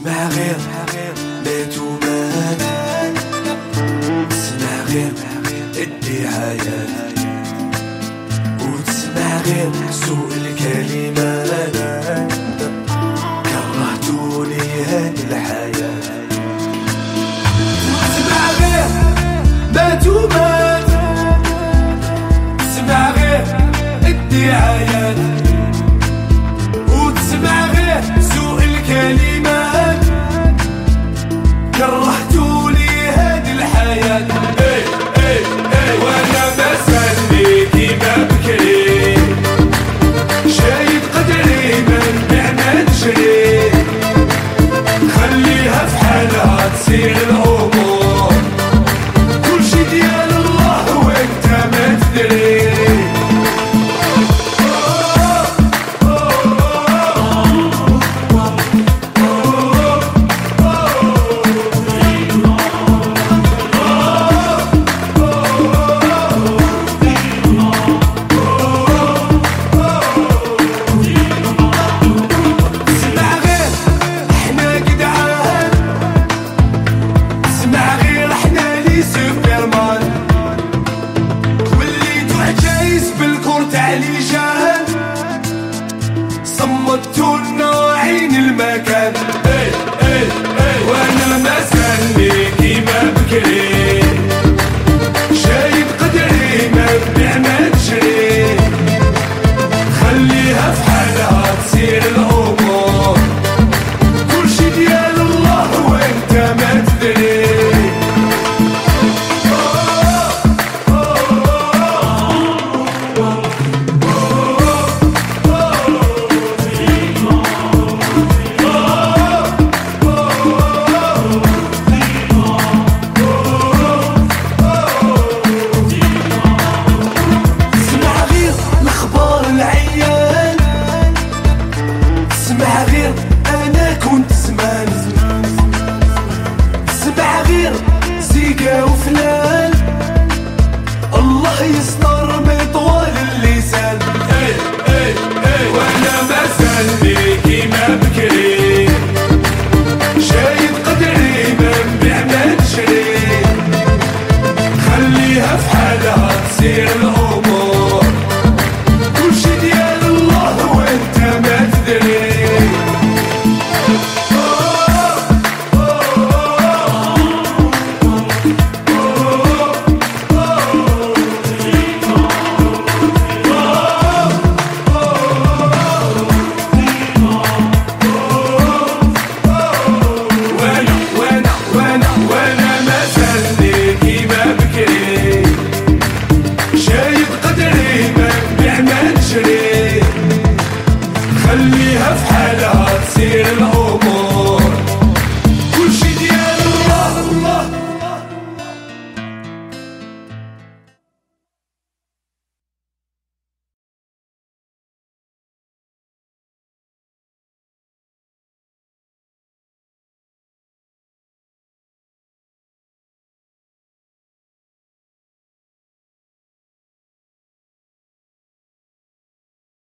تسمع غير بيت ومات تسمع غير ادي حياة. وتسمع غير سوء الكلمات. see it.